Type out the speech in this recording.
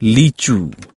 Lichu.